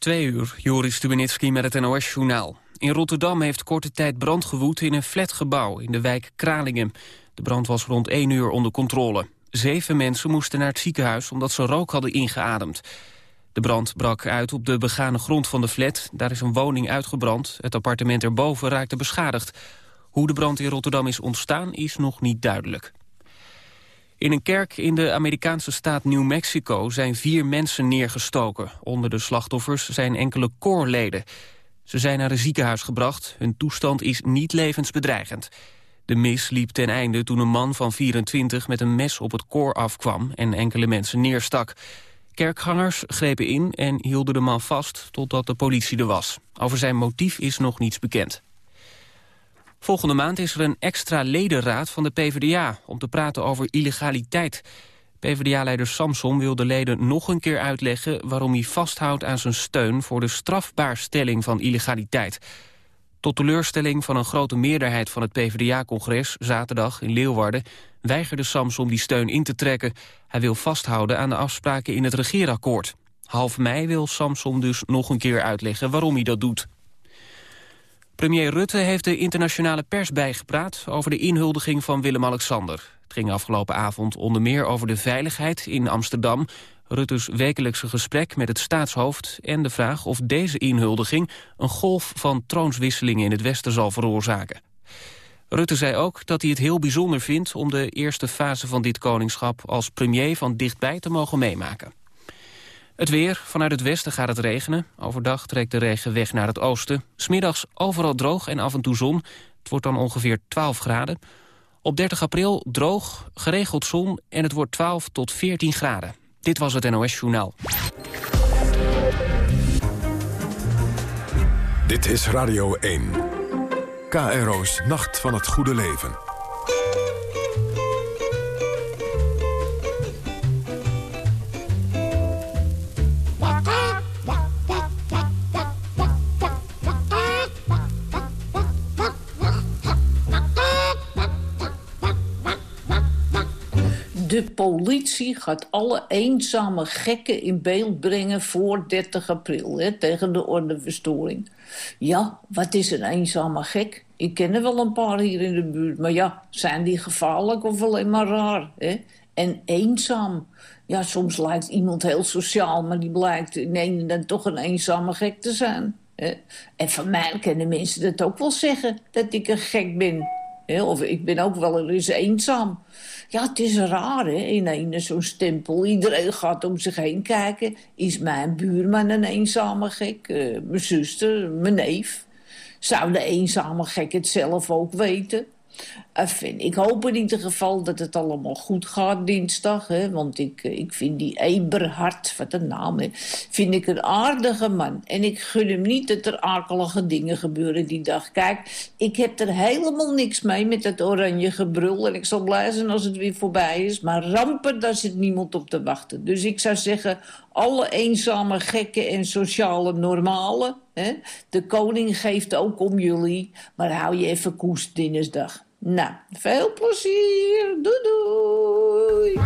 Twee uur, Joris Stubenitski met het NOS-journaal. In Rotterdam heeft korte tijd brand gewoed in een flatgebouw in de wijk Kralingen. De brand was rond 1 uur onder controle. Zeven mensen moesten naar het ziekenhuis omdat ze rook hadden ingeademd. De brand brak uit op de begane grond van de flat. Daar is een woning uitgebrand. Het appartement erboven raakte beschadigd. Hoe de brand in Rotterdam is ontstaan is nog niet duidelijk. In een kerk in de Amerikaanse staat New Mexico zijn vier mensen neergestoken. Onder de slachtoffers zijn enkele koorleden. Ze zijn naar een ziekenhuis gebracht. Hun toestand is niet levensbedreigend. De mis liep ten einde toen een man van 24 met een mes op het koor afkwam... en enkele mensen neerstak. Kerkgangers grepen in en hielden de man vast totdat de politie er was. Over zijn motief is nog niets bekend. Volgende maand is er een extra ledenraad van de PvdA... om te praten over illegaliteit. PvdA-leider Samson wil de leden nog een keer uitleggen... waarom hij vasthoudt aan zijn steun voor de strafbaarstelling van illegaliteit. Tot teleurstelling van een grote meerderheid van het PvdA-congres... zaterdag in Leeuwarden weigerde Samson die steun in te trekken. Hij wil vasthouden aan de afspraken in het regeerakkoord. Half mei wil Samson dus nog een keer uitleggen waarom hij dat doet. Premier Rutte heeft de internationale pers bijgepraat... over de inhuldiging van Willem-Alexander. Het ging afgelopen avond onder meer over de veiligheid in Amsterdam... Rutte's wekelijkse gesprek met het staatshoofd... en de vraag of deze inhuldiging een golf van troonswisselingen in het Westen zal veroorzaken. Rutte zei ook dat hij het heel bijzonder vindt om de eerste fase van dit koningschap als premier van dichtbij te mogen meemaken. Het weer. Vanuit het westen gaat het regenen. Overdag trekt de regen weg naar het oosten. Smiddags overal droog en af en toe zon. Het wordt dan ongeveer 12 graden. Op 30 april droog, geregeld zon en het wordt 12 tot 14 graden. Dit was het NOS Journaal. Dit is Radio 1. KRO's Nacht van het Goede Leven. De politie gaat alle eenzame gekken in beeld brengen voor 30 april, hè, tegen de ordeverstoring. Ja, wat is een eenzame gek? Ik ken er wel een paar hier in de buurt, maar ja, zijn die gevaarlijk of alleen maar raar? Hè? En eenzaam. Ja, soms lijkt iemand heel sociaal, maar die blijkt nee, dan toch een eenzame gek te zijn. Hè? En van mij kennen mensen dat ook wel zeggen, dat ik een gek ben. Of ik ben ook wel eens eenzaam. Ja, het is raar, hè, in zo'n stempel. Iedereen gaat om zich heen kijken. Is mijn buurman een eenzame gek? Uh, mijn zuster, mijn neef? Zou de eenzame gek het zelf ook weten? Enfin, ik hoop in ieder geval dat het allemaal goed gaat dinsdag. Hè? Want ik, eh, ik vind die Eberhard, wat een naam, vind ik een aardige man. En ik gun hem niet dat er akelige dingen gebeuren die dag. Kijk, ik heb er helemaal niks mee met dat oranje gebrul. En ik zal blij zijn als het weer voorbij is. Maar rampen, daar zit niemand op te wachten. Dus ik zou zeggen, alle eenzame gekken en sociale normalen... De koning geeft ook om jullie, maar hou je even koest dinsdag. Nou, veel plezier. Doei doei.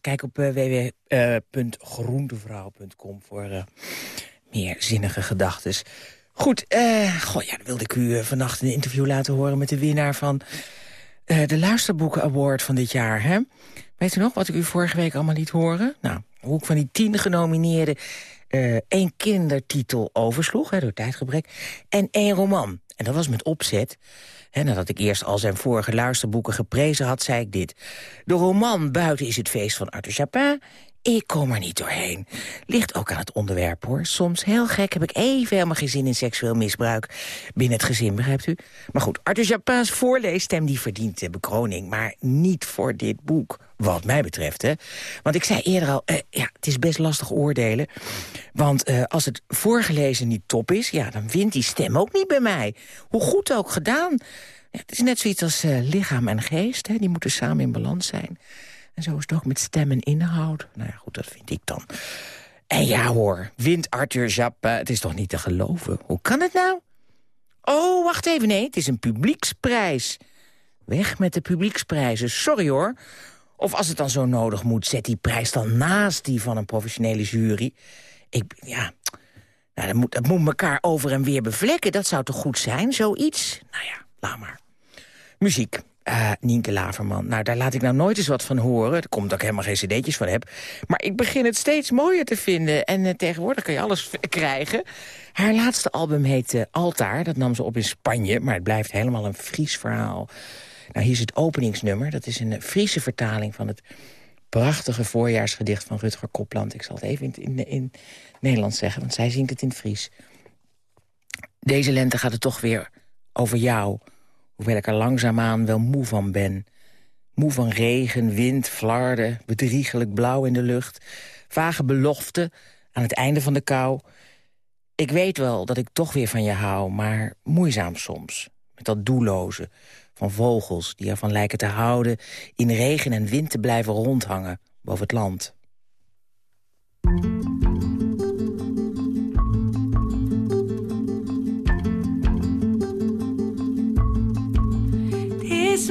Kijk op uh, www.groentevrouw.com voor uh, meer zinnige gedachten. Goed, uh, dan wilde ik u vannacht een interview laten horen... met de winnaar van de Luisterboeken Award van dit jaar. Hè? Weet u nog wat ik u vorige week allemaal liet horen? Nou, hoe ik van die tien genomineerden... één kindertitel oversloeg, hè, door tijdgebrek, en één roman. En dat was met opzet nadat ik eerst al zijn vorige luisterboeken geprezen had, zei ik dit. De roman Buiten is het feest van Arthur Chapin ik kom er niet doorheen. Ligt ook aan het onderwerp, hoor. Soms, heel gek, heb ik even helemaal geen zin in seksueel misbruik... binnen het gezin, begrijpt u? Maar goed, Arthur Japin's voorleesstem die verdient de bekroning... maar niet voor dit boek, wat mij betreft, hè. Want ik zei eerder al, eh, ja, het is best lastig oordelen. Want eh, als het voorgelezen niet top is, ja, dan wint die stem ook niet bij mij. Hoe goed ook gedaan. Het is net zoiets als uh, lichaam en geest, hè. Die moeten samen in balans zijn. En zo is het ook met stem en inhoud. Nou ja, goed, dat vind ik dan. En ja hoor, wint Arthur Jappe. Het is toch niet te geloven? Hoe kan het nou? Oh, wacht even, nee, het is een publieksprijs. Weg met de publieksprijzen, sorry hoor. Of als het dan zo nodig moet, zet die prijs dan naast die van een professionele jury. Ik, ja, nou, dat, moet, dat moet elkaar over en weer bevlekken. Dat zou toch goed zijn, zoiets? Nou ja, laat maar. Muziek. Uh, Nienke Laverman. Nou, daar laat ik nou nooit eens wat van horen. Er komt ik helemaal geen cd'tjes van heb. Maar ik begin het steeds mooier te vinden. En uh, tegenwoordig kan je alles krijgen. Haar laatste album heet uh, Altaar. Dat nam ze op in Spanje. Maar het blijft helemaal een Fries verhaal. Nou, hier is het openingsnummer. Dat is een Friese vertaling van het prachtige voorjaarsgedicht van Rutger Kopland. Ik zal het even in, in, in Nederlands zeggen, want zij zingt het in Fries. Deze lente gaat het toch weer over jou hoewel ik er langzaamaan wel moe van ben. Moe van regen, wind, flarden, bedriegelijk blauw in de lucht... vage beloften aan het einde van de kou. Ik weet wel dat ik toch weer van je hou, maar moeizaam soms. Met dat doelloze van vogels die ervan lijken te houden... in regen en wind te blijven rondhangen boven het land. Is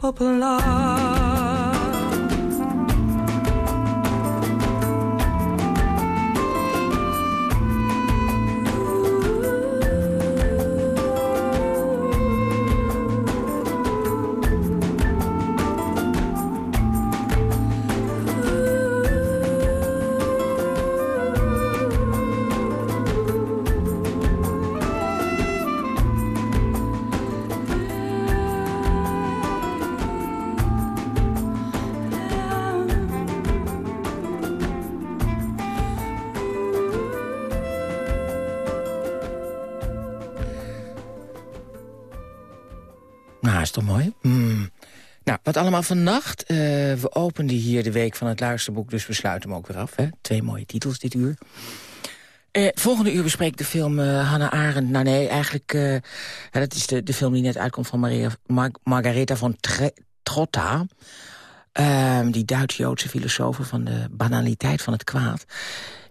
Poplar. Allemaal vannacht. Uh, we openden hier de week van het luisterboek, dus we sluiten hem ook weer af. Hè? Twee mooie titels dit uur. Uh, volgende uur bespreekt de film uh, Hannah Arendt. Nou nee, eigenlijk, dat is de, de film die net uitkomt van Maria, Mar Margaretha van Trotta. Ehm, die Duits-Joodse filosoof van de banaliteit van het kwaad.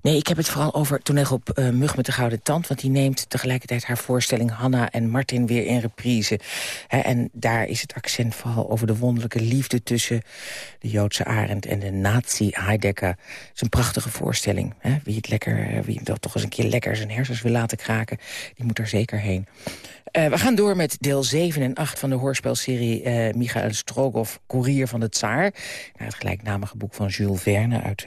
Nee, ik heb het vooral over toneelgroep uh, Mug met de Gouden Tand... want die neemt tegelijkertijd haar voorstelling Hanna en Martin weer in reprise. en daar is het accent vooral over de wonderlijke liefde... tussen de Joodse Arend en de nazi Heidegger. Het is een prachtige voorstelling. Wie, het lekker, wie hem toch eens een keer lekker zijn hersens wil laten kraken... die moet er zeker heen. Uh, we gaan door met deel 7 en 8 van de hoorspelserie uh, Michael Strogoff, Courier van de Tsaar. Nou, het gelijknamige boek van Jules Verne uit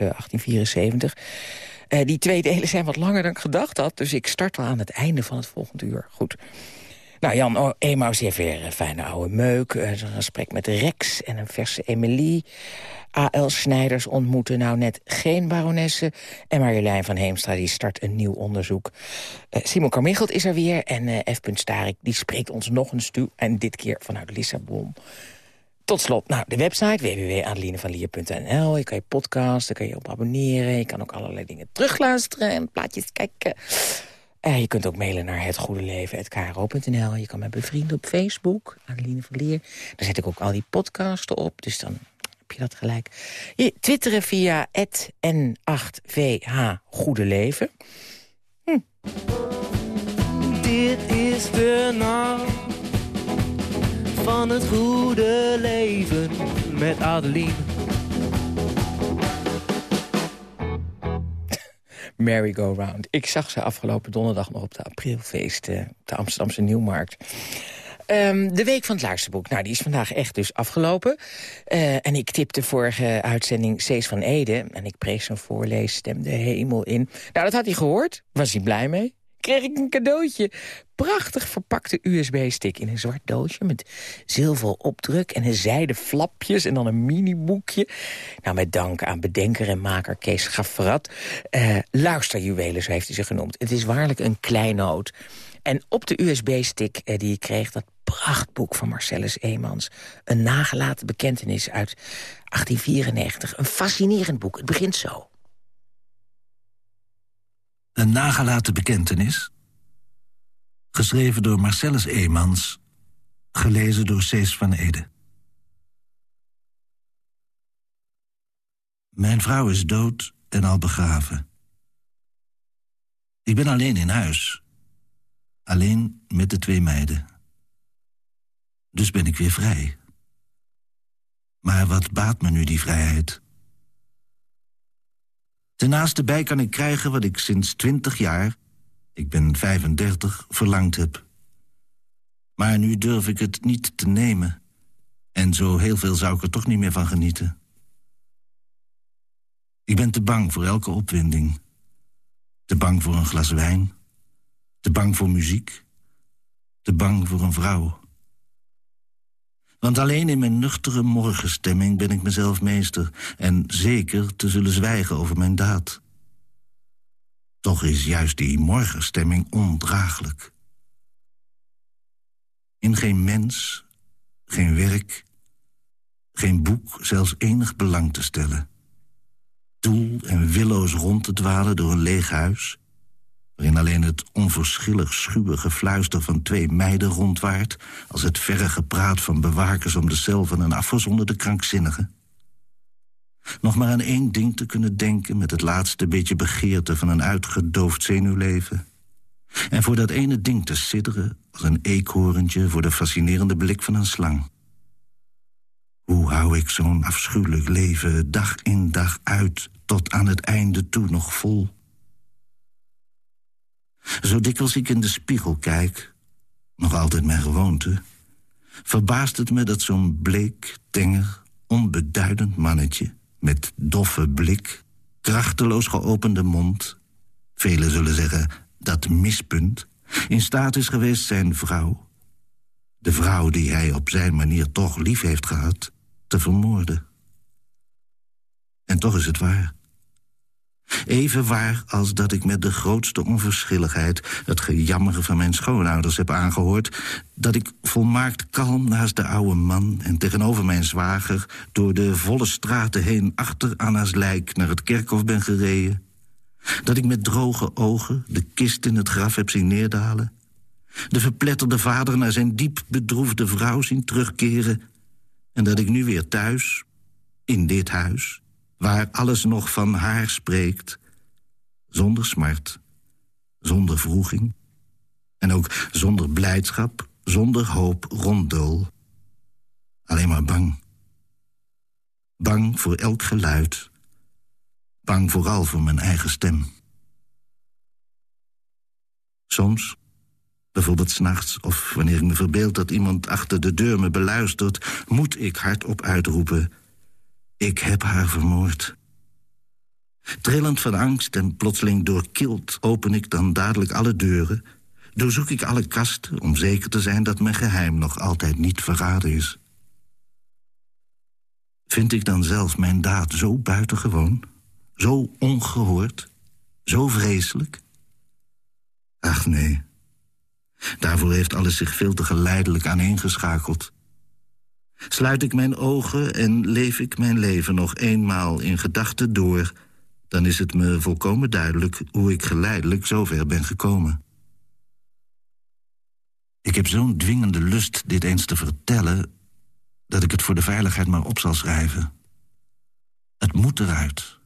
1874. die twee delen zijn wat langer dan ik gedacht had, dus ik start al aan het einde van het volgende uur. Goed. Nou, Jan Emaus heeft weer een fijne oude meuk. een gesprek met Rex en een verse Emily. A.L. Snijders ontmoeten nou net geen baronessen. En Marjolein van Heemstra die start een nieuw onderzoek. Simon Carmichelt is er weer. En F. Starik die spreekt ons nog eens toe. En dit keer vanuit Lissabon. Tot slot, nou, de website www.adelinevanlier.nl. Je kan je podcasten, kan je op abonneren. Je kan ook allerlei dingen terugluisteren en plaatjes kijken. Uh, je kunt ook mailen naar hetgoedeleven.kro.nl. Je kan mij bevrienden op Facebook, Adeline van Lier. Daar zet ik ook al die podcasten op, dus dan je dat gelijk. Je twitteren via N8VH Goede Leven. Hm. Dit is de nacht van het goede leven met Adeline. Merry-go-round. Ik zag ze afgelopen donderdag nog op de aprilfeest... op de Amsterdamse Nieuwmarkt. Um, de week van het luisterboek. Nou, die is vandaag echt dus afgelopen. Uh, en ik tipte vorige uitzending Cees van Ede. En ik prees zo'n voorleesstem de hemel in. Nou, dat had hij gehoord. Was hij blij mee? Kreeg ik een cadeautje. Prachtig verpakte USB-stick in een zwart doosje... met zilver opdruk en een zijde flapjes en dan een mini-boekje. Nou, met dank aan bedenker en maker Kees Gafferat. Uh, luisterjuwelen, zo heeft hij ze genoemd. Het is waarlijk een kleinoot. En op de USB-stick uh, die ik kreeg, dat prachtboek van Marcellus Eemans. Een nagelaten bekentenis uit 1894. Een fascinerend boek. Het begint zo. Een nagelaten bekentenis? Geschreven door Marcellus Eemans. Gelezen door Cees van Ede. Mijn vrouw is dood en al begraven. Ik ben alleen in huis. Alleen met de twee meiden. Dus ben ik weer vrij. Maar wat baat me nu die vrijheid? Ten bij kan ik krijgen wat ik sinds twintig jaar... ik ben 35, verlangd heb. Maar nu durf ik het niet te nemen. En zo heel veel zou ik er toch niet meer van genieten. Ik ben te bang voor elke opwinding. Te bang voor een glas wijn. Te bang voor muziek. Te bang voor een vrouw. Want alleen in mijn nuchtere morgenstemming ben ik mezelf meester... en zeker te zullen zwijgen over mijn daad. Toch is juist die morgenstemming ondraaglijk. In geen mens, geen werk, geen boek zelfs enig belang te stellen. Doel en willoos rond te dwalen door een leeg huis waarin alleen het onverschillig schuwe gefluister van twee meiden rondwaart... als het verre gepraat van bewakers om de cel van een afgezonderde krankzinnige. Nog maar aan één ding te kunnen denken... met het laatste beetje begeerte van een uitgedoofd zenuwleven. En voor dat ene ding te sidderen als een eekhoorntje... voor de fascinerende blik van een slang. Hoe hou ik zo'n afschuwelijk leven dag in dag uit... tot aan het einde toe nog vol... Zo dikwijls ik in de spiegel kijk, nog altijd mijn gewoonte... verbaast het me dat zo'n bleek, tenger, onbeduidend mannetje... met doffe blik, krachteloos geopende mond... velen zullen zeggen, dat mispunt... in staat is geweest zijn vrouw... de vrouw die hij op zijn manier toch lief heeft gehad... te vermoorden. En toch is het waar... Even waar als dat ik met de grootste onverschilligheid... het gejammeren van mijn schoonouders heb aangehoord... dat ik volmaakt kalm naast de oude man... en tegenover mijn zwager door de volle straten heen... achter Anna's lijk naar het kerkhof ben gereden. Dat ik met droge ogen de kist in het graf heb zien neerdalen. De verpletterde vader naar zijn diep bedroefde vrouw zien terugkeren... en dat ik nu weer thuis, in dit huis waar alles nog van haar spreekt, zonder smart, zonder vroeging... en ook zonder blijdschap, zonder hoop ronddol. Alleen maar bang. Bang voor elk geluid. Bang vooral voor mijn eigen stem. Soms, bijvoorbeeld s'nachts of wanneer ik me verbeeld... dat iemand achter de deur me beluistert... moet ik hardop uitroepen... Ik heb haar vermoord. Trillend van angst en plotseling doorkild open ik dan dadelijk alle deuren... doorzoek ik alle kasten om zeker te zijn dat mijn geheim nog altijd niet verraden is. Vind ik dan zelf mijn daad zo buitengewoon, zo ongehoord, zo vreselijk? Ach nee, daarvoor heeft alles zich veel te geleidelijk aaneengeschakeld... Sluit ik mijn ogen en leef ik mijn leven nog eenmaal in gedachten door... dan is het me volkomen duidelijk hoe ik geleidelijk zover ben gekomen. Ik heb zo'n dwingende lust dit eens te vertellen... dat ik het voor de veiligheid maar op zal schrijven. Het moet eruit.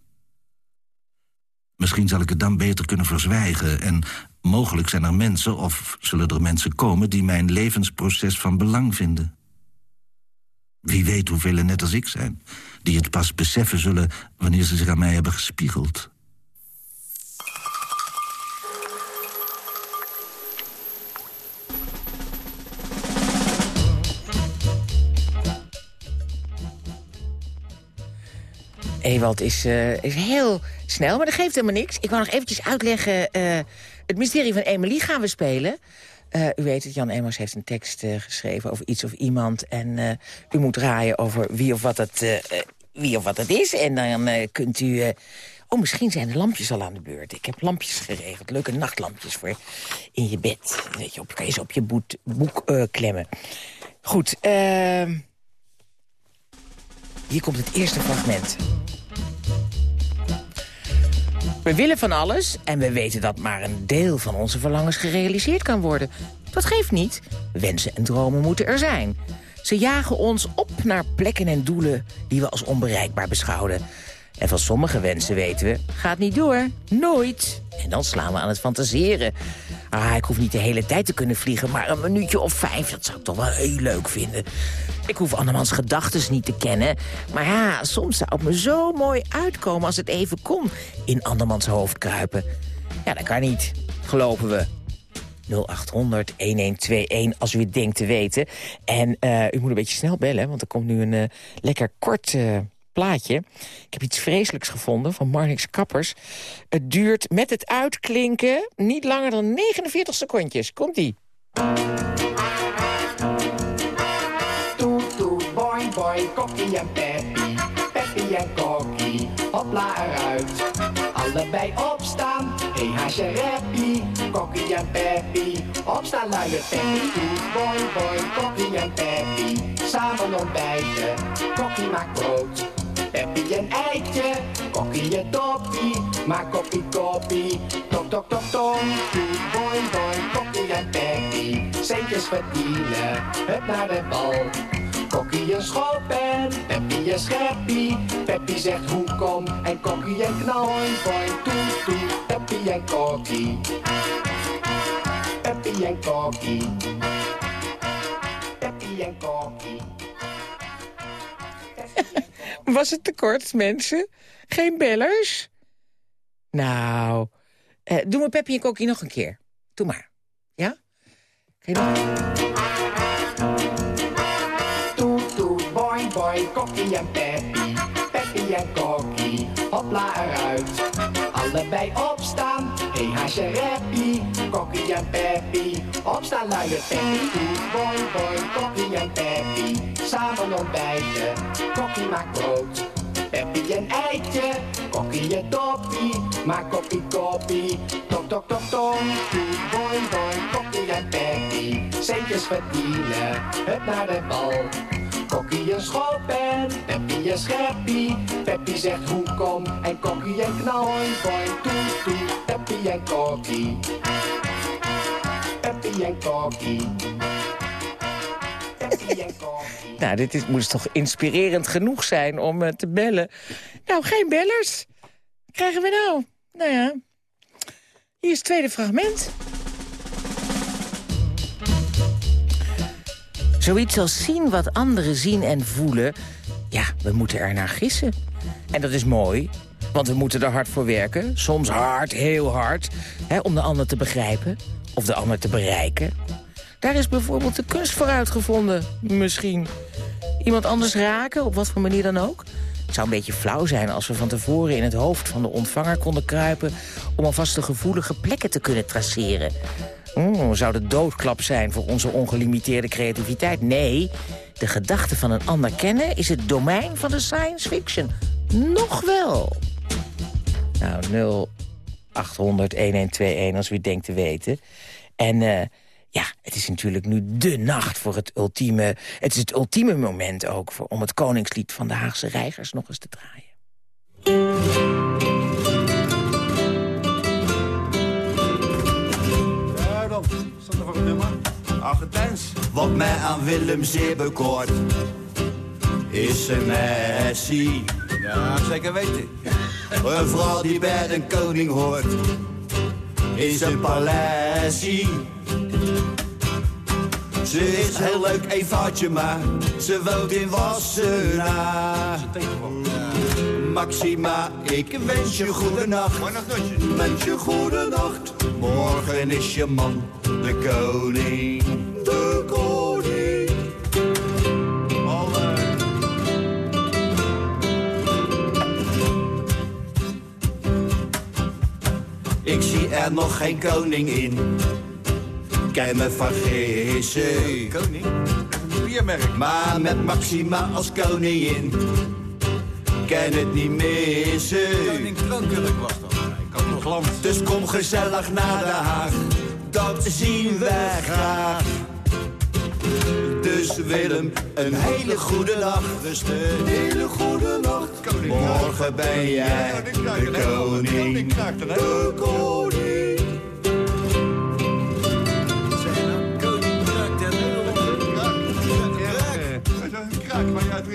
Misschien zal ik het dan beter kunnen verzwijgen... en mogelijk zijn er mensen, of zullen er mensen komen... die mijn levensproces van belang vinden... Wie weet hoeveel er net als ik zijn... die het pas beseffen zullen wanneer ze zich aan mij hebben gespiegeld. Ewald is, uh, is heel snel, maar dat geeft helemaal niks. Ik wou nog eventjes uitleggen... Uh, het mysterie van Emily gaan we spelen... Uh, u weet het, Jan Emos heeft een tekst uh, geschreven over iets of iemand. En uh, u moet raaien over wie of wat het, wie of wat het is. En dan kunt u... oh, misschien zijn de lampjes al aan de beurt. Ik heb lampjes geregeld, leuke nachtlampjes voor in je bed. Weet je, op, kan je op je boek klemmen. Goed, ehm, hier komt het eerste fragment. We willen van alles en we weten dat maar een deel van onze verlangens gerealiseerd kan worden. Dat geeft niet. Wensen en dromen moeten er zijn. Ze jagen ons op naar plekken en doelen die we als onbereikbaar beschouwen. En van sommige wensen weten we, gaat niet door. Nooit. En dan slaan we aan het fantaseren. Ah, ik hoef niet de hele tijd te kunnen vliegen, maar een minuutje of vijf, dat zou ik toch wel heel leuk vinden. Ik hoef andermans gedachten niet te kennen. Maar ja, soms zou het me zo mooi uitkomen als het even kon in andermans hoofd kruipen. Ja, dat kan niet, geloven we. 0800-1121 als u het denkt te weten. En uh, u moet een beetje snel bellen, want er komt nu een uh, lekker kort... Uh, plaatje. Ik heb iets vreselijks gevonden van Marnix Kappers. Het duurt met het uitklinken niet langer dan 49 secondjes. Komt-ie. Toet, toet, boing, boing, kokkie en peppy. Peppy en kokkie, hopla eruit. Allebei opstaan, hé haasje reppie. Kokkie en peppy, opstaan luie peppy. Toet, boing, boing, kokkie en peppy. Samen ontbijten, kokkie maakt brood. Peppy een eitje, kokkie een toppie, maak koppie koppie. Tok tok tok tok, boing boing, kokkie en Peppy. Centjes verdienen, het naar de bal. Kokkie een schop en Peppy een scheppie. Peppy zegt hoe kom en kokkie en knal. Boing toet toet, Peppy en kokkie. Peppy en kokkie. Peppy en kokkie. Was het te kort, mensen? Geen bellers? Nou, uh, doe me Peppy en Kokkie nog een keer. Doe maar. Ja? Toet, toet, boing, boing, Kokkie en Peppy. Peppy en Kokkie, hopla eruit. Allebei opstaan, hey, haasje reppie. Kokkie en Peppy, opstaan luie Peppy. Toet, boing, boing, Kokkie en Peppy. Samen ontbijten, Kokkie maakt brood. Peppy Kokkie een eitje, kokkie een toppie. Maar kokkie koppie, tok tok tok tok. Boing boing, kokkie en Peppy. Centjes verdienen, het naar de bal. Kokkie een schop en Peppy een scheppie. Peppy zegt hoe kom en kokkie en knal. Boing toe Peppy en kokkie. Peppy en kokkie. En. Nou, dit is, moet toch inspirerend genoeg zijn om eh, te bellen. Nou, geen bellers. Krijgen we nou? Nou ja, hier is het tweede fragment. Zoiets als zien wat anderen zien en voelen. Ja, we moeten er naar gissen. En dat is mooi, want we moeten er hard voor werken. Soms hard, heel hard. Hè, om de ander te begrijpen. Of de ander te bereiken. Daar is bijvoorbeeld de kunst voor uitgevonden. Misschien. Iemand anders raken, op wat voor manier dan ook. Het zou een beetje flauw zijn als we van tevoren in het hoofd van de ontvanger konden kruipen... om alvast de gevoelige plekken te kunnen traceren. Mm, zou de doodklap zijn voor onze ongelimiteerde creativiteit? Nee, de gedachte van een ander kennen is het domein van de science fiction. Nog wel. Nou, 0800-1121 als u denkt te weten. En eh, ja, het is natuurlijk nu de nacht voor het ultieme... Het is het ultieme moment ook voor, om het koningslied van de Haagse reigers nog eens te draaien. Argentijns. Wat mij aan Willem zeer bekoort, is een Messi. Ja, zeker weten. Een vrouw die bij een koning hoort, is een paleisie. Ze is heel leuk, eenvoudje maar, ze woont in Wassenaar. Maxima, ik wens je goede nacht. Wens je goede nacht. Morgen is je man de koning. De koning. Al, eh, Ik zie er nog geen koning in. Kan me vergissen. koning. Een biermerk. Maar met Maxima als koningin. Kan het niet missen. Koning Kroonkurk was dat. Ik had nog land. Dus kom gezellig naar Den Haag. Dat zien wij graag. Dus Willem, een hele goede nacht. Dus een hele goede nacht. Morgen ben jij de koning. De. Koning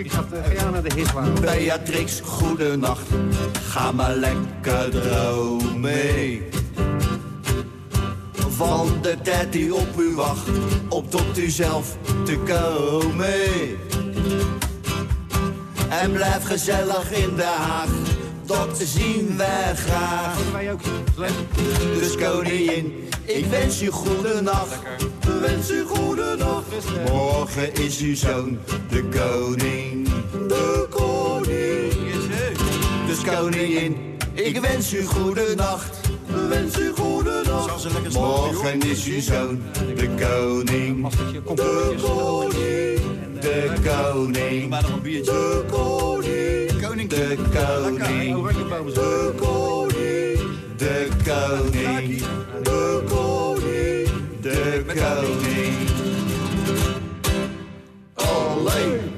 uit drinkt. Ja, naar de hitwaan. Beatrix, goede nacht. Ga maar lekker dromen. Van de tijd die op u wacht, om tot u zelf te komen. En blijf gezellig in de Haag, dat zien wij graag. Dus koningin, ik wens u goede nacht. Wens u goede nacht. Morgen is uw zoon de koning. De koning. Dus koningin, ik wens u goede nacht. Wens u goede nacht. Morgen is uw zoon de koning. De koning. De koning. De koning. De koning. De koning, de koning, de koning, de koning. Alleen.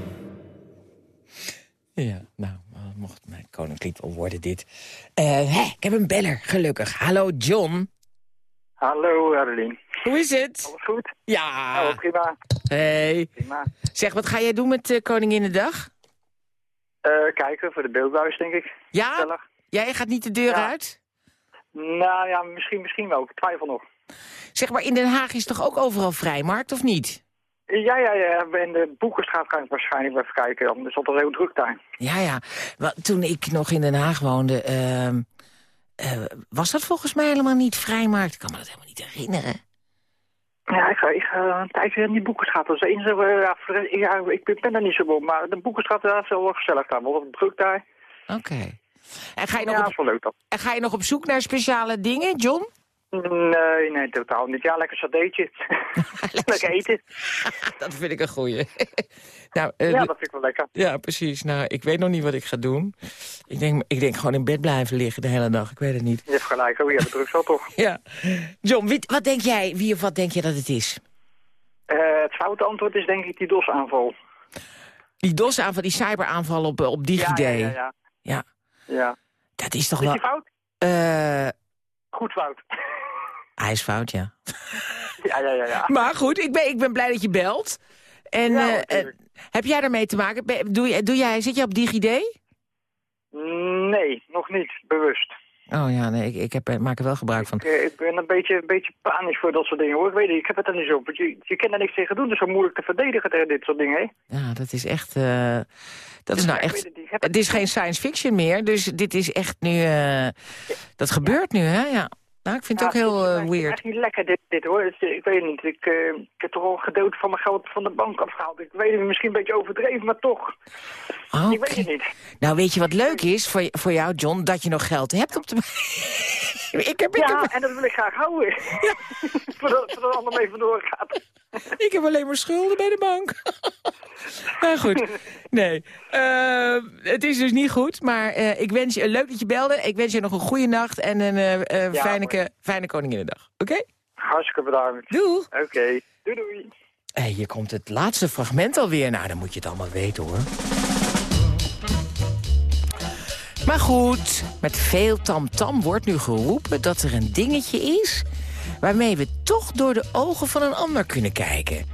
Ja, nou, eh, mocht mijn koninklied wel worden dit. Eh, hè, ik heb een beller, gelukkig. Hallo, John. Hallo, Adeline. Hoe is het? Alles goed? Ja. Oh, prima. Hey. prima. Zeg, wat ga jij doen met uh, Koninginnedag? Eh, kijken voor de beeldbuis, denk ik. Ja? Gezellig. Jij gaat niet de deur Ja. uit? Nou ja, misschien, misschien wel. Ik twijfel nog. Zeg maar, in Den Haag is toch ook overal vrijmarkt, of niet? Ja, ja, ja. In de Boekenstraat kan ik waarschijnlijk wel even kijken. Dan is altijd heel druk daar. Ja, ja. Toen ik nog in Den Haag woonde, ehm, eh, was dat volgens mij helemaal niet vrijmarkt. Ik kan me dat helemaal niet herinneren. Ja, ik ga, ik ga een tijdje in die Boekenstraat. De enige, eh, ja, ja, ik ben daar niet zo bom. Maar de Boekenstraat ja, is wel gezellig daar. Het druk daar. Oké. En, ga je nog Ja, op, leuk dat. en ga je nog op zoek naar speciale dingen, John? Nee, nee, totaal niet. Ja, lekker satéetje. lekker eten. Dat vind ik een goeie. nou, eh, Ja, dat vind ik wel lekker. ja, precies. Nou, ik weet nog niet wat ik ga doen. Ik denk, ik denk gewoon in bed blijven liggen de hele dag. Ik weet het niet. Je hebt gelijk, oh, je hebt druk zo toch? Ja. John, wie- wat denk jij, wie of wat denk je dat het is? Eh, het foute antwoord is denk ik die DOS-aanval. Die DOS-aanval, die cyberaanval op, op DigiD. Ja, ja, ja. ja. Ja. Ja. Dat is toch Is wel... fout? Eh, Goed fout. hij is fout, ja. ja, ja, ja, ja. Maar goed, ik ben, ik ben blij dat je belt. En Ja, eh, eh, heb jij daarmee te maken? Doe, je- doe jij, zit je op DigiD? Nee, nog niet, bewust. Oh ja, nee, ik, ik heb, maak er wel gebruik van. Ik, eh, ik ben een beetje, een beetje panisch voor dat soort dingen hoor. Ik weet niet, ik heb het er niet zo op. Je, je kan er niks tegen doen, dus zo moeilijk te verdedigen tegen dit soort dingen. Hè? Ja, dat is echt... eh, dat is nou echt... het Het is geen science fiction meer, dus dit is echt nu... eh, dat gebeurt nu, hè? Ja. Nou, ik vind het ook Ja, heel het is eh, echt- weird. niet lekker dit, dit hoor. Het is- ik weet het niet. Ik, eh, ik heb toch al gedeelte van mijn geld van de bank afgehaald. Ik weet het misschien een beetje overdreven, maar toch. Ik weet het niet. Nou, weet je wat leuk is voor, voor jou, John? Dat je nog geld hebt op de... ik heb, ik Ja, heb, en dat wil ik graag houden. voordat, voordat de ander mee vandoor gaat. Ik heb alleen maar schulden bij de bank. nou goed, nee. Eh, het is dus niet goed, maar eh, ik wens je... Leuk dat je belde. Ik wens je nog een goede nacht en een eh, Ja, fijne, fijne Koninginnedag. Oké? Hartstikke bedankt. Doei. Oké, doei doei. Hey, hier komt het laatste fragment alweer. Nou, dan moet je het allemaal weten, hoor. Maar goed, met veel tamtam wordt nu geroepen dat er een dingetje is... waarmee we toch door de ogen van een ander kunnen kijken.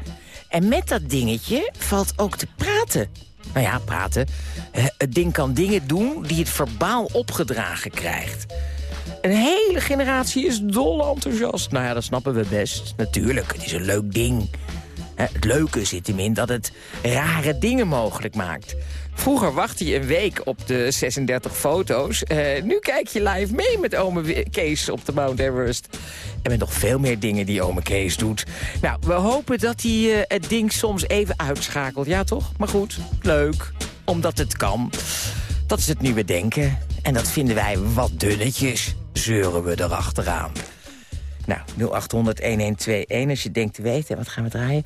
En met dat dingetje valt ook te praten. Nou ja, praten. Eh, Het ding kan dingen doen die het verbaal opgedragen krijgt. Een hele generatie is dol enthousiast. Nou ja, dat snappen we best. Natuurlijk, het is een leuk ding. Eh, Het leuke zit hem in dat het rare dingen mogelijk maakt. Vroeger wachtte je een week op de 36 foto's. Eh, nu kijk je live mee met ome Kees op de Mount Everest. En met nog veel meer dingen die ome Kees doet. Nou, we hopen dat hij eh, het ding soms even uitschakelt. Ja, toch? Maar goed, leuk. Omdat het kan. Dat is het nieuwe denken. En dat vinden wij wat dunnetjes. Zeuren we erachteraan. Nou, 0800-1121 als je denkt te weten. Wat gaan we draaien?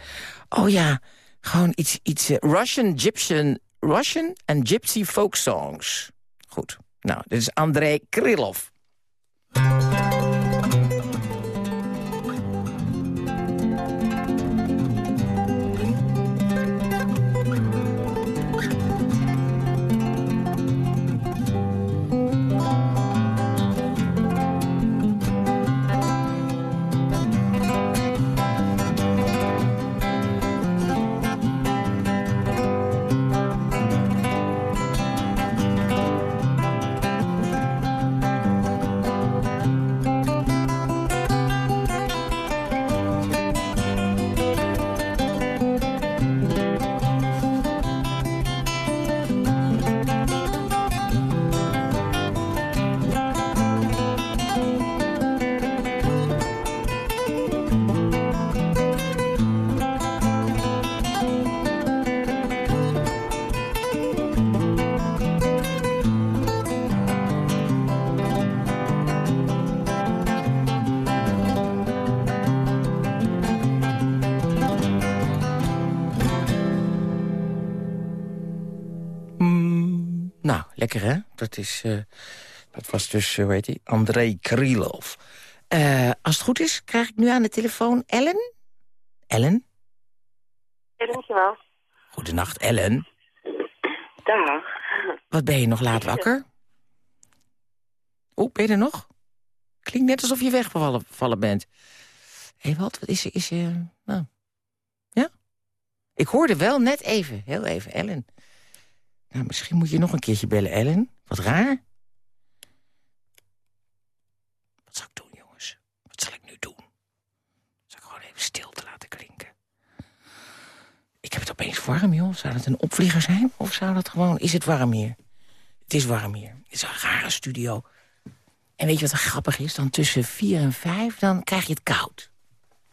Oh ja, gewoon iets, iets eh, Russian, Egyptian, Russian en Gypsy folk songs. Goed. Nou, dit is Andrei Krylov. Hè? Dat, is, eh, dat was dus, eh, hoe heet hij? Andrei Krylov. Eh, als het goed is, krijg ik nu aan de telefoon Ellen? Ellen? Dankjewel. Goedenacht, Ellen. Dag. Wat ben je nog laat wakker? Oeh, ben je er nog? Klinkt net alsof je weggevallen vallen bent. Hé, wat? Wat is er? Is er... Nou. Ja? Ik hoorde wel net even, heel even, Ellen. Nou, misschien moet je nog een keertje bellen, Ellen. Wat raar. Wat zal ik doen, jongens? Wat zal ik nu doen? Zal ik gewoon even stilte laten klinken? Ik heb het opeens warm, joh. Zou dat een opvlieger zijn? Of zou dat gewoon... Is het warm hier? Het is warm hier. Het is een rare studio. En weet je wat er grappig is? Dan tussen vier en vijf, dan krijg je het koud.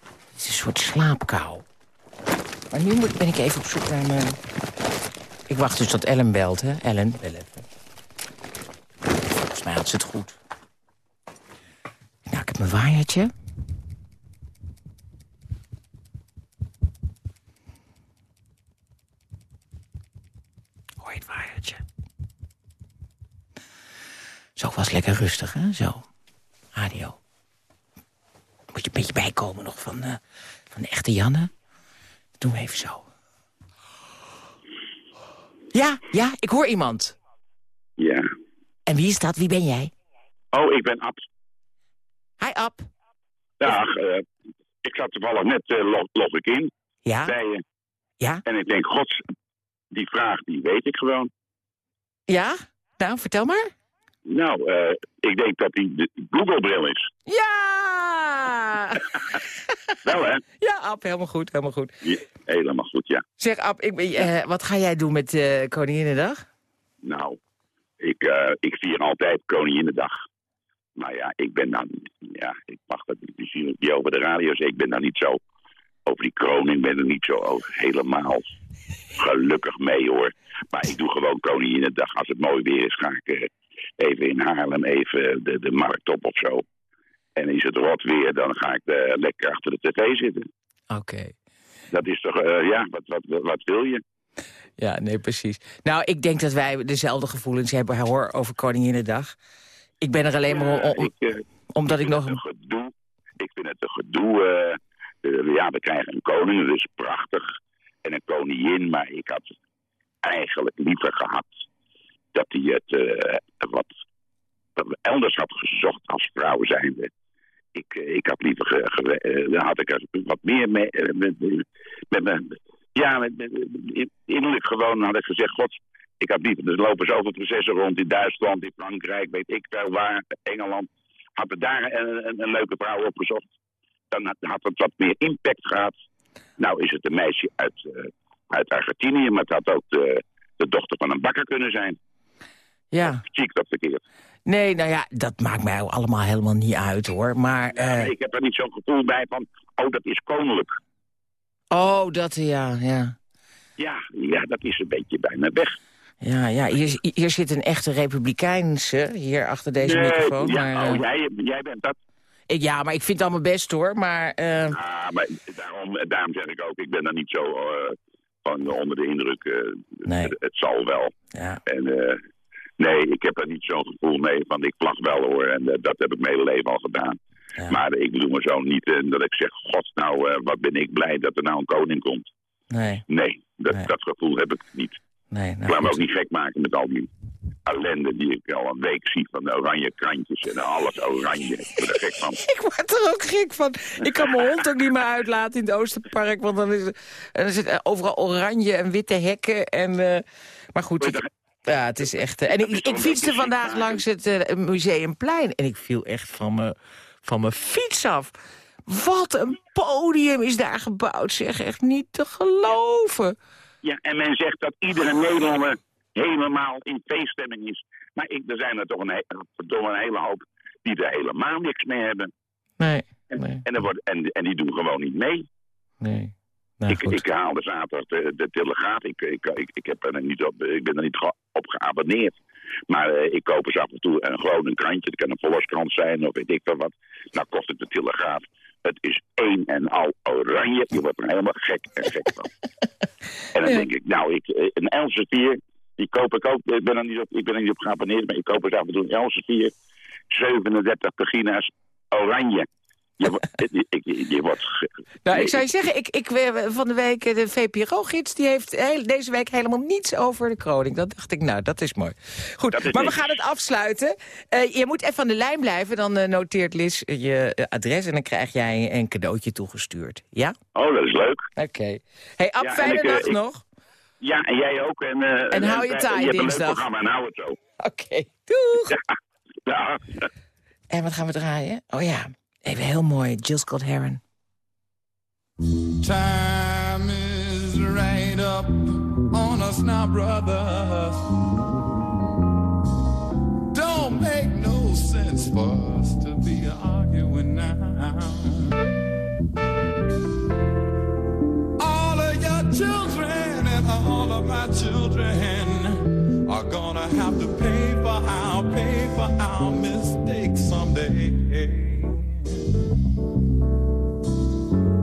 Het is een soort slaapkou. Maar nu ben ik even op zoek naar mijn... Ik wacht dus tot Ellen belt, hè? Ellen, bel even. Volgens mij had ze het goed. Nou, ik heb mijn waaiertje. Hoor je het waaiertje? Zo was lekker rustig, hè? Zo. Radio. Moet je een beetje bijkomen nog van, eh, van de echte Janne. We even zo. Ja, ja, ik hoor iemand. Ja. En wie is dat? Wie ben jij? Oh, ik ben Ab. Hi, Ab. Dag. eh, ik zat toevallig net, log, log ik in Ja? bij je. Ja? En ik denk, gods, die vraag die weet ik gewoon. Ja? Nou, vertel maar. Nou, eh, ik denk dat die de Google-bril is. Ja! Wel, hè? ja, Ab, helemaal goed, helemaal goed. Ja, helemaal goed, ja. Zeg, Ab, ik, eh, wat ga jij doen met eh Koninginnedag? Nou, ik, eh, ik vier altijd Koninginnedag. Maar ja, ik ben dan, ja, ik mag dat niet over de radio zeggen. Ik ben daar niet zo, over die kroning ben er niet zo over, helemaal gelukkig mee hoor. Maar ik doe gewoon Koninginnedag. Als het mooi weer is, ga ik even in Haarlem even de, de markt op of zo. En is het rot weer, dan ga ik eh, lekker achter de tv zitten. Oké. Dat is toch, eh, ja, wat, wat, wat, wil je? Ja, nee, precies. Nou, ik denk dat wij dezelfde gevoelens hebben hoor, over Koninginnedag. Ik ben er alleen maar om, Ik, eh, omdat ik nog... een gedoe. Ik vind het een gedoe. ja, we krijgen een koning, dat is prachtig. En een koningin, maar ik had eigenlijk liever gehad dat hij het wat, wat elders had gezocht als vrouw zijnde. Ik, eh, ik had liever, ge- eh, dan had ik er wat meer mee, eh, met, met, ja, met, met, in- innerlijk gewoon had ik gezegd, god, ik had liever, er lopen zoveel processen rond in Duitsland, in Frankrijk, weet ik veel waar, Engeland. Had er daar een, een, leuke vrouw opgezocht, dan had, het wat meer impact gehad. Nou is het een meisje uit, eh, uit Argentinië, maar het had ook de, de dochter van een bakker kunnen zijn. Ja. Zie ik dat verkeerd? Nee, nou ja, dat maakt mij allemaal helemaal niet uit hoor. Maar, eh, Ik heb er niet zo'n gevoel bij van, oh dat is koninklijk. oh, dat ja, ja. Ja, ja, dat is een beetje bij me weg. Ja, ja, hier, hier zit een echte republikeinse, hier achter deze Nee, microfoon. ja, maar, oh, eh, jij, jij bent dat. ik, ja, maar ik vind het allemaal best hoor, maar... eh, Ah, maar daarom, daarom zeg ik ook, ik ben daar niet zo van onder de indruk. Nee. het, het zal wel. Ja. En nee, ik heb er niet zo'n gevoel mee van ik vlag wel hoor. En eh, dat heb ik mijn hele leven al gedaan. Maar ik bedoel me zo niet eh, dat ik zeg, god nou, eh, wat ben ik blij dat er nou een koning komt. nee, Nee, dat, dat gevoel heb ik niet. nee. Ik Nou, laat me ook niet gek maken met al die ellende die ik al een week zie van de oranje krantjes en alles oranje. Ik ben er gek van. Ik word er ook gek van. Ik kan mijn hond ook niet meer uitlaten in het Oosterpark. Want dan is dan eh, overal oranje en witte hekken. En, maar goed, ik- ja, het is echt... eh, en ik, ik fietste vandaag langs het eh, Museumplein. En ik viel echt van mijn van mijn fiets af. Wat een podium is daar gebouwd, zeg. Echt niet te geloven. Ja, en men zegt dat iedere Nederlander helemaal in feeststemming is. Maar ik, er zijn er toch een, hele hoop die er helemaal niks mee hebben. Nee, En, en, er wordt, en, en die doen gewoon niet mee. nee. Nou, ik, ik haalde zaterdag de, de Telegraaf. Ik, ik, ik, ik, heb er niet op, ik ben er niet op geabonneerd. Maar eh, ik koop eens af en toe een, gewoon een krantje. Het kan een Volkskrant zijn of weet ik veel wat. Nou kost ik de Telegraaf. Het is één en al oranje. Je wordt er helemaal gek en gek van. en dan denk ik, nou, ik, eh, een Elsevier, die koop ik ook. Ik ben er niet op, ik ben er niet op geabonneerd, maar ik koop eens af en toe een Elsevier. 37 pagina's oranje. Je, je, je, wordt... Nou, ik zou je zeggen, ik, ik, eh, van de week, eh, de VPRO-gids... die heeft heel- deze week helemaal niets over de kroning. Dat dacht ik, nou, dat is mooi. Goed, is maar we gaan het afsluiten. Eh, je moet even aan de lijn blijven, dan noteert Liz je adres... en dan krijg jij een cadeautje toegestuurd. Ja? Oh, dat is leuk. Oké. hey, Ab, Ja, en fijne ik- nog. Ja, en jij ook. En, eh, En hou je taai dinsdag. en hou het zo. Oké, doeg. Ja. En wat gaan we draaien? Oh ja, even heel mooi. Jill Scott Heron. Time is right up on us now, brothers. Don't make no sense for us to be arguing now. All of your children and all of my children are gonna have to pay for our pay for our mistakes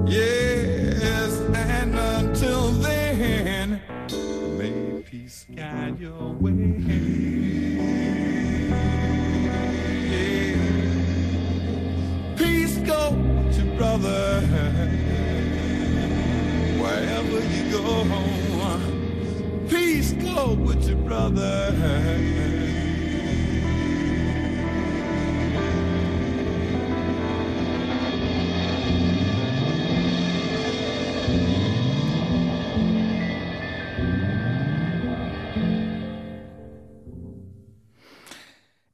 Yes, and until then, may peace guide your way. Peace go to brother wherever you go. Peace go with your brother.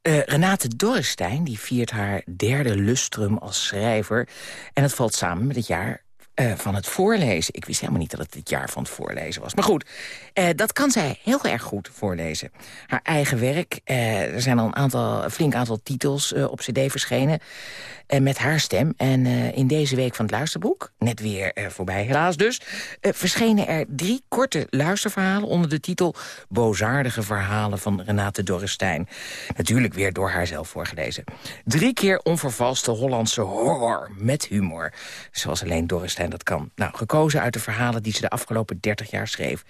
Eh, Renate Dorrestein die viert haar derde lustrum als schrijver. En het valt samen met het jaar eh, van het voorlezen. Ik wist helemaal niet dat het het jaar van het voorlezen was. Maar goed, eh, dat kan zij heel erg goed voorlezen. Haar eigen werk, eh, er zijn al een aantal, flink aantal titels op cd verschenen... met haar stem. En in deze week van het luisterboek, net weer voorbij helaas dus... verschenen er drie korte luisterverhalen onder de titel... Bozaardige verhalen van Renate Dorrestein. Natuurlijk weer door haar zelf voorgelezen. Drie keer onvervalste Hollandse horror met humor. Zoals alleen Dorrestein en dat kan. Nou, gekozen uit de verhalen die ze de afgelopen 30 jaar schreef.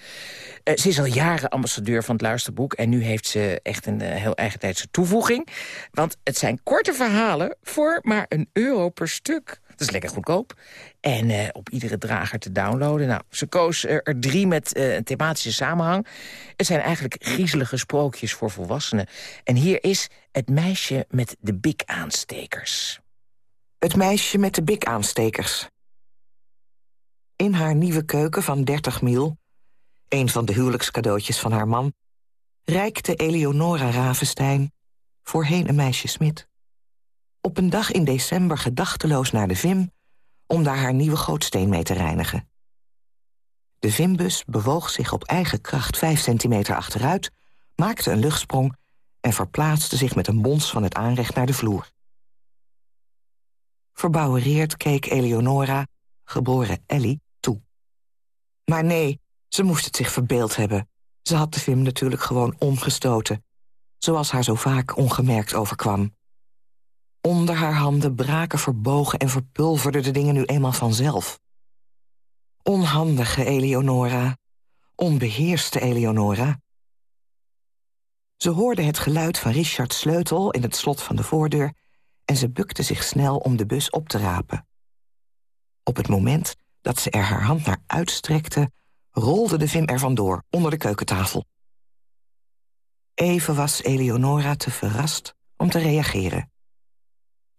Uh, ze is al jaren ambassadeur van het luisterboek... en nu heeft ze echt een uh, heel eigentijdse toevoeging. Want het zijn korte verhalen voor maar een euro per stuk. Dat is lekker goedkoop. En uh, op iedere drager te downloaden. Nou, ze koos er drie met een thematische samenhang. Het zijn eigenlijk griezelige sprookjes voor volwassenen. En hier is Het meisje met de bik-aanstekers. Het meisje met de bik-aanstekers. In haar nieuwe keuken van 30 mil, een van de huwelijkscadeautjes van haar man... reikte Eleonora Ravenstein, voorheen een meisje Smit... op een dag in december gedachteloos naar de Vim... om daar haar nieuwe gootsteen mee te reinigen. De Vimbus bewoog zich op eigen kracht 5 centimeter achteruit... maakte een luchtsprong en verplaatste zich met een bons van het aanrecht naar de vloer. Verbouwereerd keek Eleonora, geboren Ellie, maar nee, ze moest het zich verbeeld hebben. Ze had de Vim natuurlijk gewoon omgestoten. Zoals haar zo vaak ongemerkt overkwam. Onder haar handen braken verbogen en verpulverden de dingen nu eenmaal vanzelf. Onhandige Eleonora. Onbeheerste Eleonora. Ze hoorde het geluid van Richards sleutel in het slot van de voordeur... en ze bukte zich snel om de bus op te rapen. Op het moment dat ze er haar hand naar uitstrekte... rolde de Vim er vandoor, onder de keukentafel. Even was Eleonora te verrast om te reageren.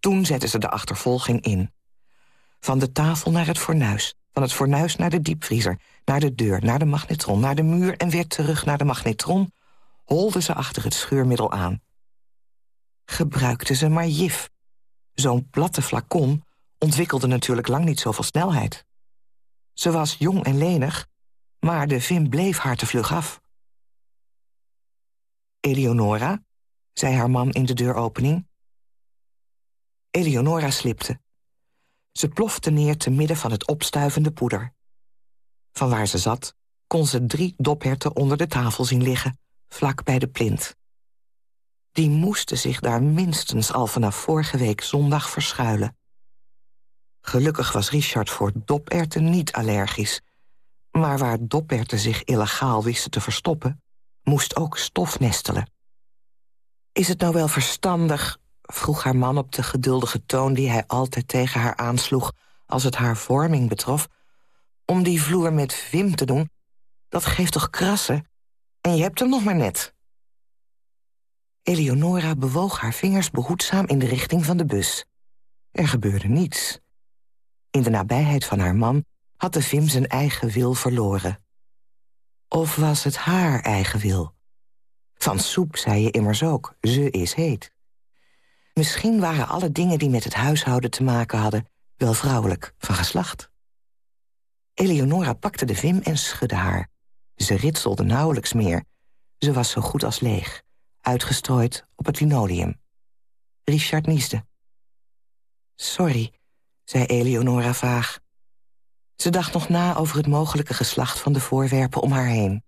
Toen zette ze de achtervolging in. Van de tafel naar het fornuis, van het fornuis naar de diepvriezer... naar de deur, naar de magnetron, naar de muur... en weer terug naar de magnetron... holde ze achter het scheurmiddel aan. Gebruikte ze maar jif. Zo'n platte flacon ontwikkelde natuurlijk lang niet zoveel snelheid. Ze was jong en lenig, maar de vim bleef haar te vlug af. Eleonora, zei haar man in de deuropening. Eleonora slipte. Ze plofte neer te midden van het opstuivende poeder. Van waar ze zat, kon ze drie dopherten onder de tafel zien liggen, vlak bij de plint. Die moesten zich daar minstens al vanaf vorige week zondag verschuilen. Gelukkig was Richard voor doperten niet allergisch. Maar waar doperten zich illegaal wisten te verstoppen... moest ook stof nestelen. Is het nou wel verstandig, vroeg haar man op de geduldige toon... die hij altijd tegen haar aansloeg als het haar vorming betrof... om die vloer met vim te doen? Dat geeft toch krassen? En je hebt hem nog maar net. Eleonora bewoog haar vingers behoedzaam in de richting van de bus. Er gebeurde niets. In de nabijheid van haar man had de Vim zijn eigen wil verloren. Of was het haar eigen wil? Van soep zei je immers ook, ze is heet. Misschien waren alle dingen die met het huishouden te maken hadden... wel vrouwelijk van geslacht. Eleonora pakte de Vim en schudde haar. Ze ritselde nauwelijks meer. Ze was zo goed als leeg, uitgestrooid op het linoleum. Richard niesde. Sorry, zei Eleonora vaag. Ze dacht nog na over het mogelijke geslacht van de voorwerpen om haar heen.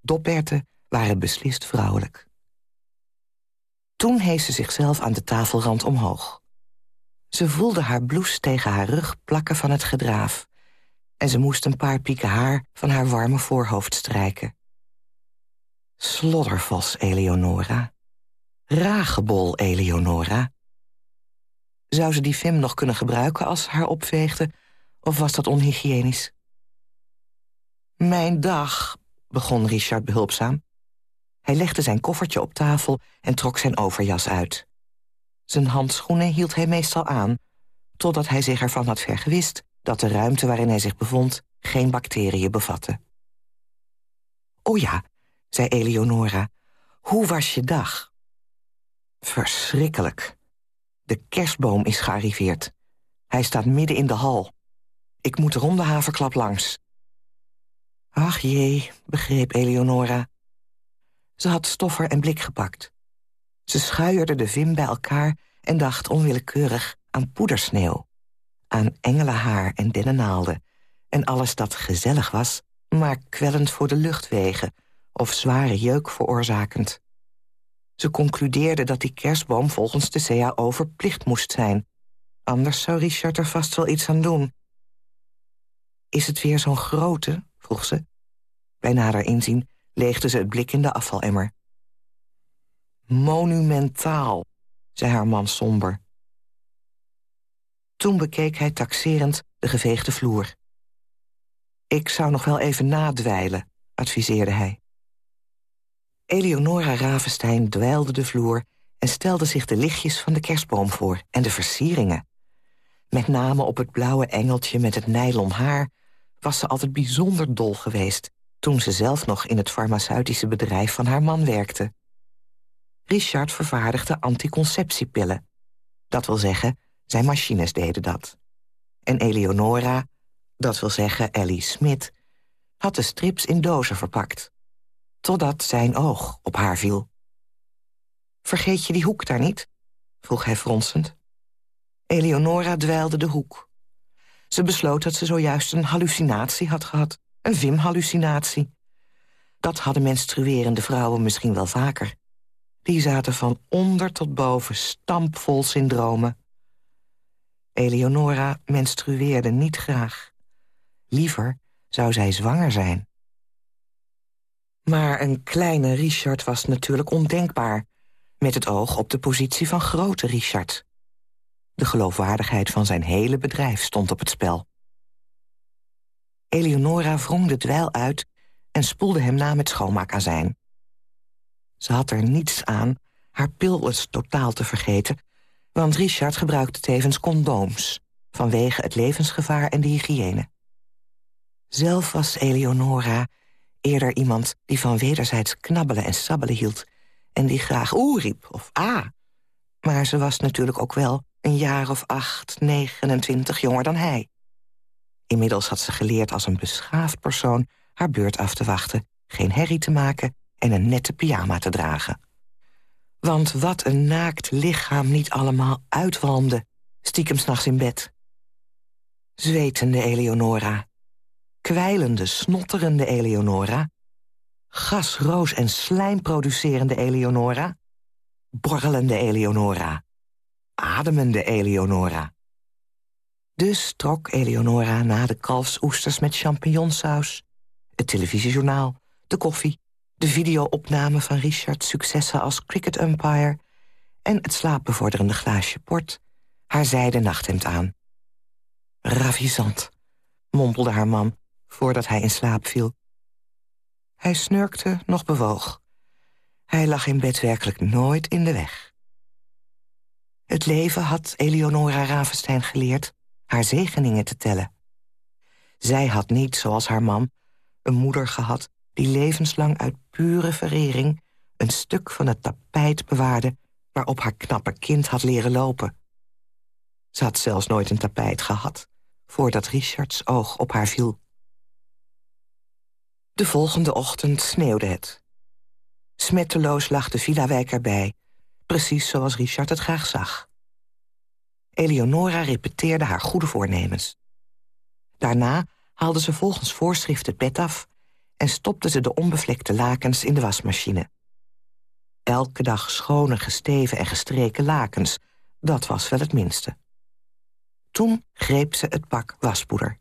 Doperten waren beslist vrouwelijk. Toen hees ze zichzelf aan de tafelrand omhoog. Ze voelde haar blouse tegen haar rug plakken van het gedraaf. En ze moest een paar pieken haar van haar warme voorhoofd strijken. Sloddervos, Eleonora. Ragebol, Eleonora. Zou ze die Fim nog kunnen gebruiken als haar opveegde... of was dat onhygiënisch? Mijn dag, begon Richard behulpzaam. Hij legde zijn koffertje op tafel en trok zijn overjas uit. Zijn handschoenen hield hij meestal aan... totdat hij zich ervan had vergewist dat de ruimte waarin hij zich bevond... geen bacteriën bevatte. O ja, zei Eleonora, hoe was je dag? Verschrikkelijk. De kerstboom is gearriveerd. Hij staat midden in de hal. Ik moet rond de haverklap langs. Ach jee, begreep Eleonora. Ze had stoffer en blik gepakt. Ze schuierde de vim bij elkaar en dacht onwillekeurig aan poedersneeuw. Aan engelenhaar en dennennaalden. En alles dat gezellig was, maar kwellend voor de luchtwegen... of zware jeuk veroorzakend. Ze concludeerde dat die kerstboom volgens de CAO verplicht moest zijn. Anders zou Richard er vast wel iets aan doen. Is het weer zo'n grote? vroeg ze. Bij nader inzien leegde ze het blik in de afvalemmer. Monumentaal, zei haar man somber. Toen bekeek hij taxerend de geveegde vloer. Ik zou nog wel even nadwijlen, adviseerde hij. Eleonora Ravenstein dweilde de vloer... en stelde zich de lichtjes van de kerstboom voor en de versieringen. Met name op het blauwe engeltje met het nylon haar... was ze altijd bijzonder dol geweest... toen ze zelf nog in het farmaceutische bedrijf van haar man werkte. Richard vervaardigde anticonceptiepillen. Dat wil zeggen, zijn machines deden dat. En Eleonora, dat wil zeggen Ellie Smit... had de strips in dozen verpakt totdat zijn oog op haar viel. Vergeet je die hoek daar niet? vroeg hij fronsend. Eleonora dweilde de hoek. Ze besloot dat ze zojuist een hallucinatie had gehad. Een Vim-hallucinatie. Dat hadden menstruerende vrouwen misschien wel vaker. Die zaten van onder tot boven stampvol syndromen. Eleonora menstrueerde niet graag. Liever zou zij zwanger zijn. Maar een kleine Richard was natuurlijk ondenkbaar... met het oog op de positie van grote Richard. De geloofwaardigheid van zijn hele bedrijf stond op het spel. Eleonora wrong de dweil uit en spoelde hem na met schoonmaakazijn. Ze had er niets aan haar pil totaal te vergeten... want Richard gebruikte tevens condooms... vanwege het levensgevaar en de hygiëne. Zelf was Eleonora Eerder iemand die van wederzijds knabbelen en sabbelen hield... en die graag oeh riep of ah. Maar ze was natuurlijk ook wel een jaar of acht, negenentwintig jonger dan hij. Inmiddels had ze geleerd als een beschaafd persoon... haar beurt af te wachten, geen herrie te maken... en een nette pyjama te dragen. Want wat een naakt lichaam niet allemaal uitwalmde... stiekem s'nachts in bed. Zwetende Eleonora, kwijlende, snotterende Eleonora... gasroos- en slijmproducerende Eleonora... borrelende Eleonora... ademende Eleonora. Dus trok Eleonora na de kalfsoesters met champignonsaus... het televisiejournaal, de koffie... de videoopname van Richard's successen als cricket umpire... en het slaapbevorderende glaasje port... haar zijde nachthemd aan. Ravissant, mompelde haar man voordat hij in slaap viel. Hij snurkte, nog bewoog. Hij lag in bed werkelijk nooit in de weg. Het leven had Eleonora Ravenstein geleerd haar zegeningen te tellen. Zij had niet, zoals haar man, een moeder gehad... die levenslang uit pure verering een stuk van het tapijt bewaarde... waarop haar knappe kind had leren lopen. Ze had zelfs nooit een tapijt gehad... voordat Richards oog op haar viel. De volgende ochtend sneeuwde het. Smetteloos lag de villa-wijk erbij, precies zoals Richard het graag zag. Eleonora repeteerde haar goede voornemens. Daarna haalde ze volgens voorschrift het bed af... en stopte ze de onbevlekte lakens in de wasmachine. Elke dag schone, gesteven en gestreken lakens, dat was wel het minste. Toen greep ze het pak waspoeder.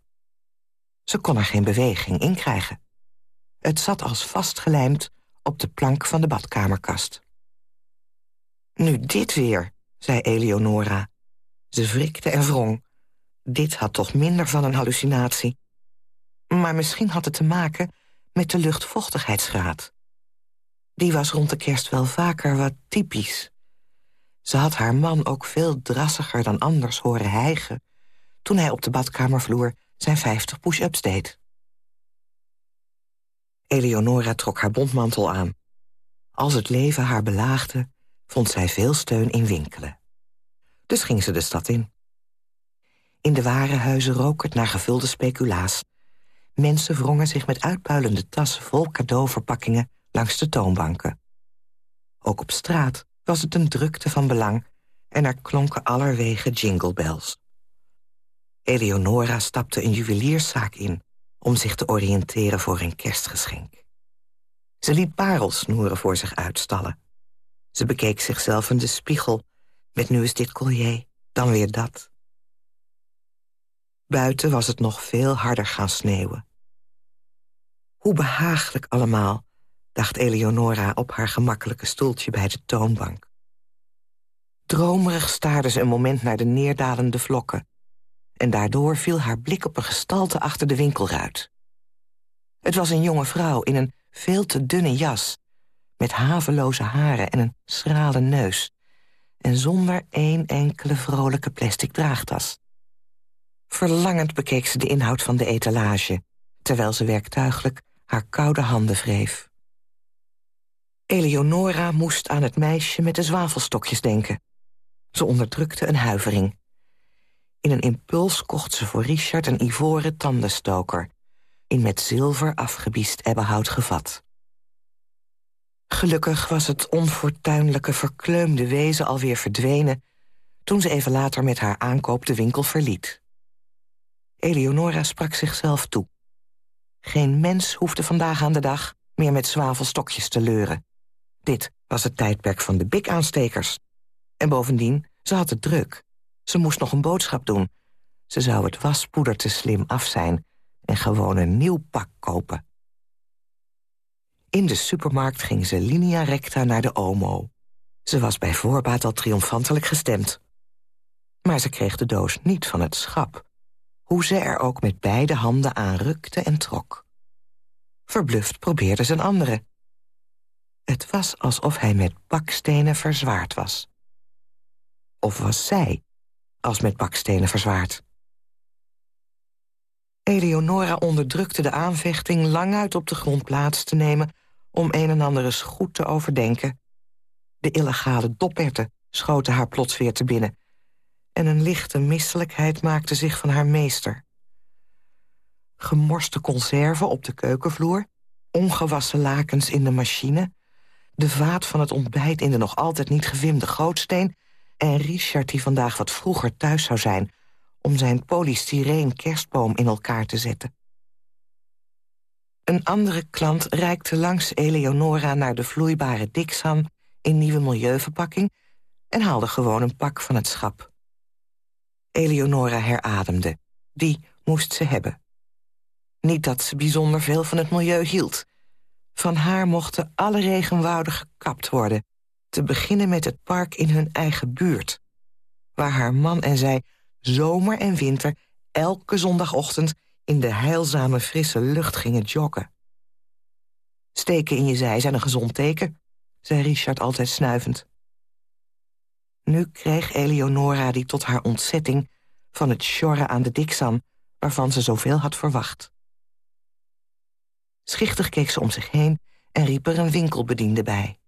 Ze kon er geen beweging in krijgen. Het zat als vastgelijmd op de plank van de badkamerkast. Nu dit weer, zei Eleonora. Ze wrikte en wrong. Dit had toch minder van een hallucinatie. Maar misschien had het te maken met de luchtvochtigheidsgraad. Die was rond de kerst wel vaker wat typisch. Ze had haar man ook veel drassiger dan anders horen hijgen... toen hij op de badkamervloer zijn 50 push-ups deed. Eleonora trok haar bondmantel aan. Als het leven haar belaagde, vond zij veel steun in winkelen. Dus ging ze de stad in. In de warenhuizen rook het naar gevulde speculaas. Mensen wrongen zich met uitpuilende tassen vol cadeauverpakkingen langs de toonbanken. Ook op straat was het een drukte van belang... en er klonken allerwege jinglebells. Eleonora stapte een juwelierszaak in... om zich te oriënteren voor een kerstgeschenk. Ze liet parelsnoeren voor zich uitstallen. Ze bekeek zichzelf in de spiegel... met nu is dit collier, dan weer dat. Buiten was het nog veel harder gaan sneeuwen. Hoe behaaglijk allemaal, dacht Eleonora op haar gemakkelijke stoeltje bij de toonbank. Dromerig staarde ze een moment naar de neerdalende vlokken... en daardoor viel haar blik op een gestalte achter de winkelruit. Het was een jonge vrouw in een veel te dunne jas... met haveloze haren en een schrale neus... en zonder één enkele vrolijke plastic draagtas. Verlangend bekeek ze de inhoud van de etalage... terwijl ze werktuigelijk haar koude handen wreef. Eleonora moest aan het meisje met de zwavelstokjes denken. Ze onderdrukte een huivering. In een impuls kocht ze voor Richard een ivoren tandenstoker... in met zilver afgebiest ebbenhout gevat. Gelukkig was het onfortuinlijke verkleumde wezen alweer verdwenen... toen ze even later met haar aankoop de winkel verliet. Eleonora sprak zichzelf toe. Geen mens hoefde vandaag aan de dag meer met zwavelstokjes te leuren. Dit was het tijdperk van de bik-aanstekers. En bovendien, ze had het druk. Ze moest nog een boodschap doen. Ze zou het waspoeder te slim af zijn... en gewoon een nieuw pak kopen. In de supermarkt ging ze linea recta naar de Omo. Ze was bij voorbaat al triomfantelijk gestemd. Maar ze kreeg de doos niet van het schap. Hoe ze er ook met beide handen aan rukte en trok. Verbluft probeerde ze een andere. Het was alsof hij met bakstenen verzwaard was. Of was zij als met bakstenen verzwaard? Eleonora onderdrukte de aanvechting lang uit op de grond plaats te nemen... om een en ander eens goed te overdenken. De illegale doperten schoten haar plots weer te binnen... en een lichte misselijkheid maakte zich van haar meester. Gemorste conserven op de keukenvloer... ongewassen lakens in de machine... de vaat van het ontbijt in de nog altijd niet gewimde gootsteen... en Richard die vandaag wat vroeger thuis zou zijn om zijn polystyreen kerstboom in elkaar te zetten. Een andere klant reikte langs Eleonora naar de vloeibare Dixan... in nieuwe milieuverpakking en haalde gewoon een pak van het schap. Eleonora herademde. Die moest ze hebben. Niet dat ze bijzonder veel van het milieu hield. Van haar mochten alle regenwouden gekapt worden... te beginnen met het park in hun eigen buurt... waar haar man en zij zomer en winter elke zondagochtend in de heilzame frisse lucht gingen joggen. Steken in je zij zijn een gezond teken, zei Richard altijd snuivend. Nu kreeg Eleonora die tot haar ontzetting van het sjorren aan de dikzam... waarvan ze zoveel had verwacht. Schichtig keek ze om zich heen en riep er een winkelbediende bij.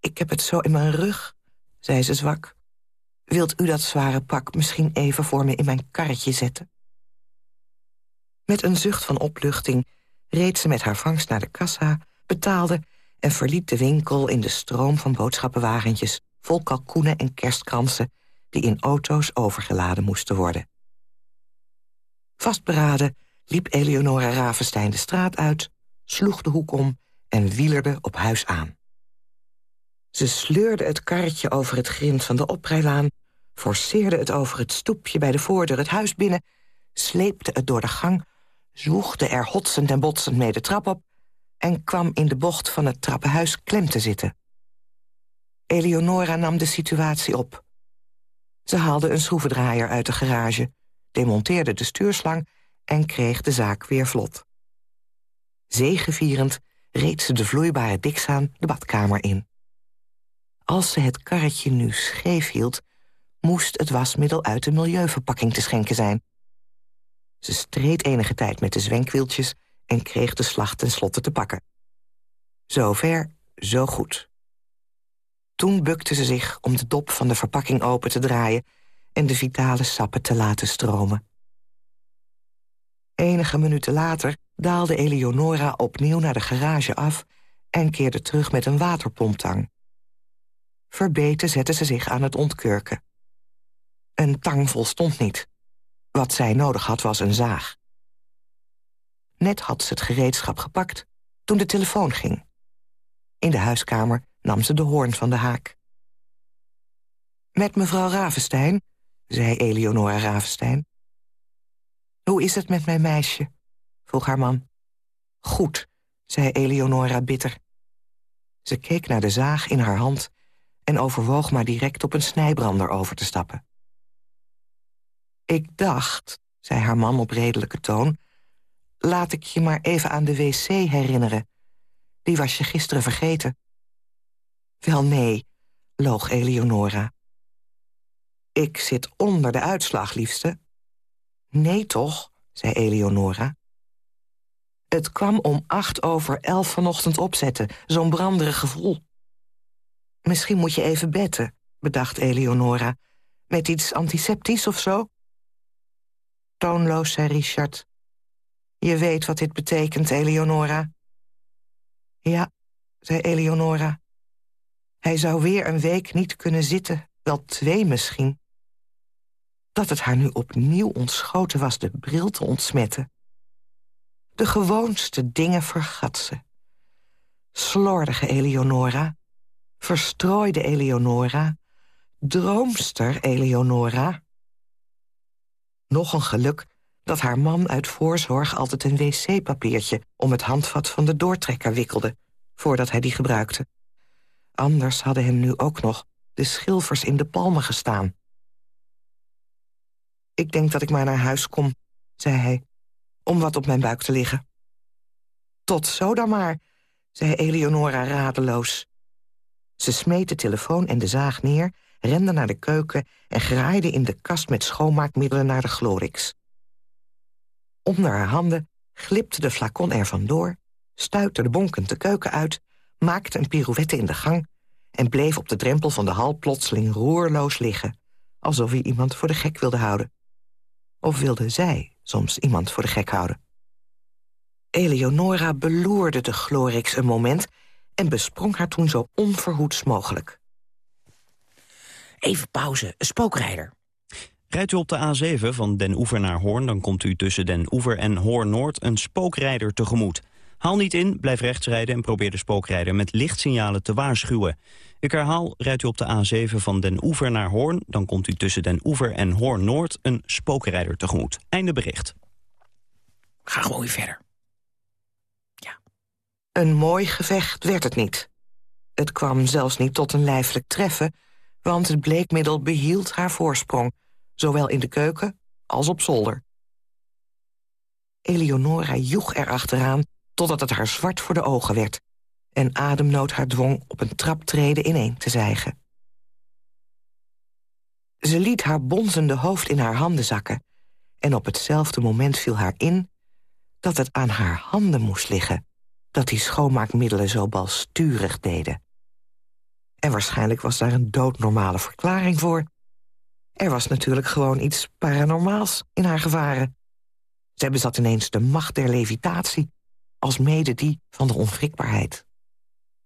Ik heb het zo in mijn rug, zei ze zwak. Wilt u dat zware pak misschien even voor me in mijn karretje zetten? Met een zucht van opluchting reed ze met haar vangst naar de kassa... betaalde en verliet de winkel in de stroom van boodschappenwagentjes... vol kalkoenen en kerstkransen die in auto's overgeladen moesten worden. Vastberaden liep Eleonora Ravenstein de straat uit... sloeg de hoek om en wielerde op huis aan. Ze sleurde het karretje over het grind van de oprijlaan forceerde het over het stoepje bij de voordeur het huis binnen... sleepte het door de gang, zwoegde er hotsend en botsend mee de trap op... en kwam in de bocht van het trappenhuis klem te zitten. Eleonora nam de situatie op. Ze haalde een schroevendraaier uit de garage, demonteerde de stuurslang... en kreeg de zaak weer vlot. Zegevierend reed ze de vloeibare diksaan de badkamer in. Als ze het karretje nu scheef hield... moest het wasmiddel uit de milieuverpakking te schenken zijn. Ze streed enige tijd met de zwenkwieltjes... en kreeg de slag tenslotte te pakken. Zover, zo goed. Toen bukte ze zich om de dop van de verpakking open te draaien... en de vitale sappen te laten stromen. Enige minuten later daalde Eleonora opnieuw naar de garage af... en keerde terug met een waterpomptang. Verbeten zette ze zich aan het ontkurken. Een tang volstond niet. Wat zij nodig had was een zaag. Net had ze het gereedschap gepakt toen de telefoon ging. In de huiskamer nam ze de hoorn van de haak. Met mevrouw Ravenstein, zei Eleonora Ravenstein. Hoe is het met mijn meisje? vroeg haar man. Goed, zei Eleonora bitter. Ze keek naar de zaag in haar hand en overwoog maar direct op een snijbrander over te stappen. Ik dacht, zei haar man op redelijke toon... laat ik je maar even aan de wc herinneren. Die was je gisteren vergeten. Wel nee, loog Eleonora. Ik zit onder de uitslag, liefste. Nee toch, zei Eleonora. Het kwam om acht over elf vanochtend opzetten, zo'n branderig gevoel. Misschien moet je even betten, bedacht Eleonora. Met iets antiseptisch of zo? Toonloos, zei Richard. Je weet wat dit betekent, Eleonora. Ja, zei Eleonora. Hij zou weer een week niet kunnen zitten, wel twee misschien. Dat het haar nu opnieuw ontschoten was de bril te ontsmetten. De gewoonste dingen vergat ze. Slordige Eleonora, verstrooide Eleonora, droomster Eleonora. Nog een geluk dat haar man uit voorzorg altijd een wc-papiertje... om het handvat van de doortrekker wikkelde, voordat hij die gebruikte. Anders hadden hem nu ook nog de schilfers in de palmen gestaan. Ik denk dat ik maar naar huis kom, zei hij, om wat op mijn buik te liggen. Tot zo dan maar, zei Eleonora radeloos. Ze smeet de telefoon en de zaag neer, rende naar de keuken... en graaide in de kast met schoonmaakmiddelen naar de Glorix. Onder haar handen glipte de flacon er vandoor... stuitte de bonkend de keuken uit, maakte een pirouette in de gang... en bleef op de drempel van de hal plotseling roerloos liggen... alsof hij iemand voor de gek wilde houden. Of wilde zij soms iemand voor de gek houden? Eleonora beloerde de Glorix een moment... en besprong haar toen zo onverhoeds mogelijk. Even pauze, een spookrijder. Rijdt u op de A7 van Den Oever naar Hoorn... dan komt u tussen Den Oever en Hoorn-Noord een spookrijder tegemoet. Haal niet in, blijf rechts rijden en probeer de spookrijder met lichtsignalen te waarschuwen. Ik herhaal, rijdt u op de A7 van Den Oever naar Hoorn... dan komt u tussen Den Oever en Hoorn-Noord een spookrijder tegemoet. Einde bericht. Ga gewoon weer verder. Een mooi gevecht werd het niet. Het kwam zelfs niet tot een lijfelijk treffen... want het bleekmiddel behield haar voorsprong... zowel in de keuken als op zolder. Eleonora joeg erachteraan totdat het haar zwart voor de ogen werd... en ademnood haar dwong op een traptreden ineen te zijgen. Ze liet haar bonzende hoofd in haar handen zakken... en op hetzelfde moment viel haar in dat het aan haar handen moest liggen... dat die schoonmaakmiddelen zo balsturig deden. En waarschijnlijk was daar een doodnormale verklaring voor. Er was natuurlijk gewoon iets paranormaals in haar gevaren. Zij bezat ineens de macht der levitatie... als mede die van de onwrikbaarheid.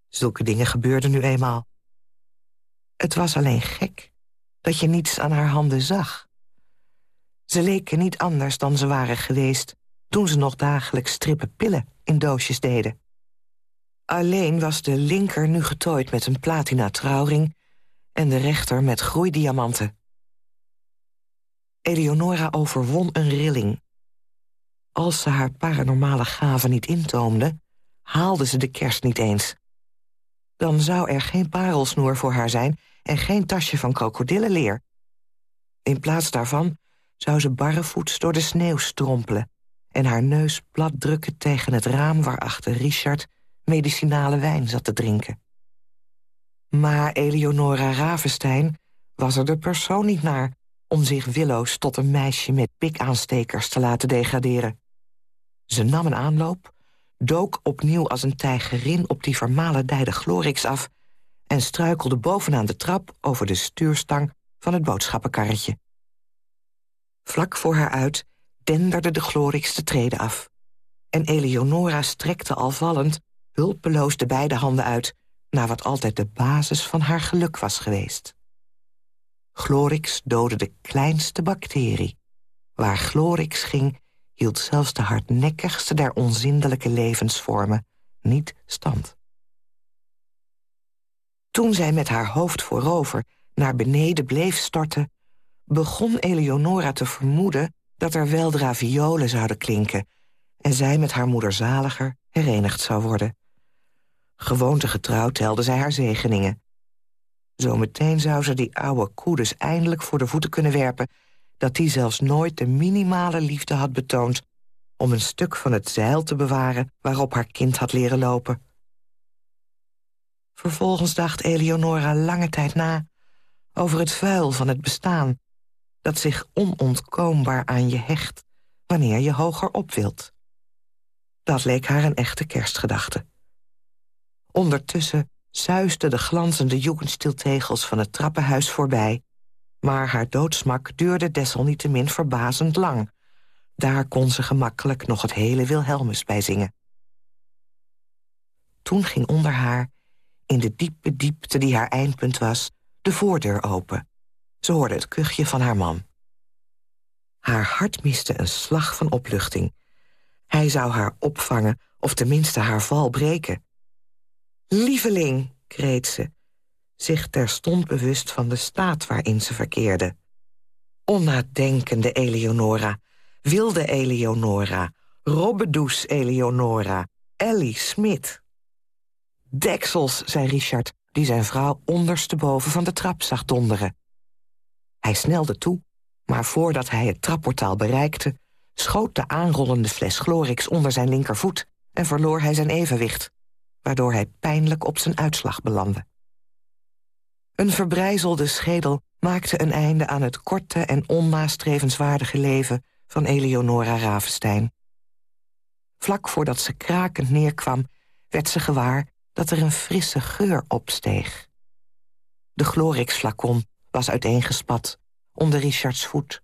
Zulke dingen gebeurden nu eenmaal. Het was alleen gek dat je niets aan haar handen zag. Ze leken niet anders dan ze waren geweest... toen ze nog dagelijks strippen pillen in doosjes deden. Alleen was de linker nu getooid met een platina trouwring... en de rechter met groeidiamanten. Eleonora overwon een rilling. Als ze haar paranormale gaven niet intoomde... haalde ze de kerst niet eens. Dan zou er geen parelsnoer voor haar zijn... en geen tasje van krokodillenleer. In plaats daarvan zou ze barrevoets door de sneeuw strompelen en haar neus plat drukken tegen het raam waarachter Richard medicinale wijn zat te drinken. Maar Eleonora Ravenstein was er de persoon niet naar om zich willoos tot een meisje met pikaanstekers te laten degraderen. Ze nam een aanloop, dook opnieuw als een tijgerin op die vermalendijde glorix af en struikelde bovenaan de trap over de stuurstang van het boodschappenkarretje. Vlak voor haar uit denderde de Glorix de treden af. En Eleonora strekte al vallend hulpeloos de beide handen uit... naar wat altijd de basis van haar geluk was geweest. Glorix doodde de kleinste bacterie. Waar Glorix ging, hield zelfs de hardnekkigste der onzindelijke levensvormen niet stand. Toen zij met haar hoofd voorover naar beneden bleef storten... begon Eleonora te vermoeden dat er weldra violen zouden klinken... en zij met haar moeder zaliger herenigd zou worden. Gewoonte getrouwd telde zij haar zegeningen. Zometeen zou ze die oude koe dus eindelijk voor de voeten kunnen werpen... dat die zelfs nooit de minimale liefde had betoond... om een stuk van het zeil te bewaren waarop haar kind had leren lopen. Vervolgens dacht Eleonora lange tijd na... over het vuil van het bestaan... dat zich onontkoombaar aan je hecht... wanneer je hoger op wilt. Dat leek haar een echte kerstgedachte. Ondertussen zuisden de glanzende jugendstiltegels van het trappenhuis voorbij... maar haar doodsmak duurde desalniettemin verbazend lang. Daar kon ze gemakkelijk nog het hele Wilhelmus bij zingen. Toen ging onder haar, in de diepe diepte die haar eindpunt was... de voordeur open. Ze hoorde het kuchje van haar man. Haar hart miste een slag van opluchting. Hij zou haar opvangen of tenminste haar val breken. Lieveling, kreet ze, zich terstond bewust van de staat waarin ze verkeerde. Onnadenkende Eleonora, wilde Eleonora, Robbedoes Eleonora, Ellie Smit. Deksels, zei Richard, die zijn vrouw ondersteboven van de trap zag donderen. Hij snelde toe, maar voordat hij het trapportaal bereikte... schoot de aanrollende fles Glorix onder zijn linkervoet... en verloor hij zijn evenwicht waardoor hij pijnlijk op zijn uitslag belandde. Een verbrijzelde schedel maakte een einde aan het korte en onnastrevenswaardige leven van Eleonora Ravenstein. Vlak voordat ze krakend neerkwam, werd ze gewaar dat er een frisse geur opsteeg. De Glorix-flacon was uiteengespat onder Richards voet.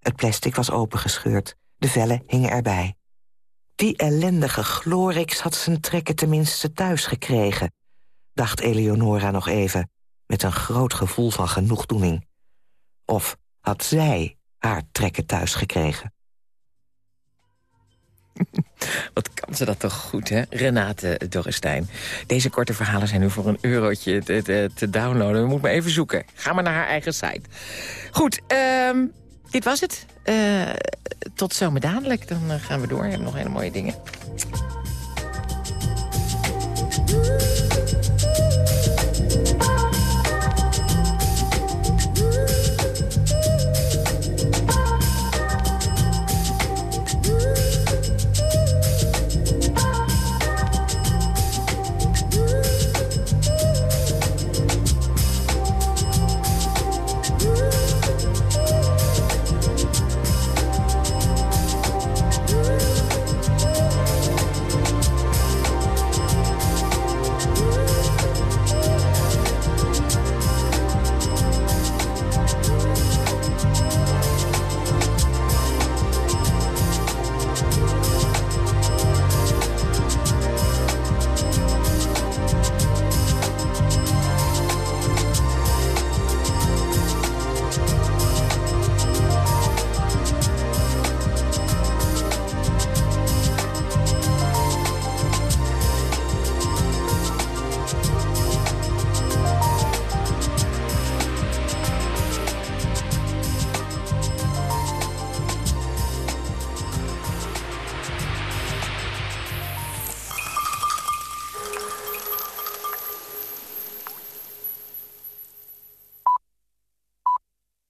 Het plastic was opengescheurd, de vellen hingen erbij. Die ellendige Glorix had zijn trekken tenminste thuis gekregen, dacht Eleonora nog even, met een groot gevoel van genoegdoening. Of had zij haar trekken thuis gekregen? Wat kan ze dat toch goed, hè? Renate Dorrestein. Deze korte verhalen zijn nu voor een eurotje te, te, downloaden. We moeten maar even zoeken. Ga maar naar haar eigen site. Goed, um, dit was het. Uh, tot zomer dadelijk. Dan uh, gaan we door. We hebben nog hele mooie dingen.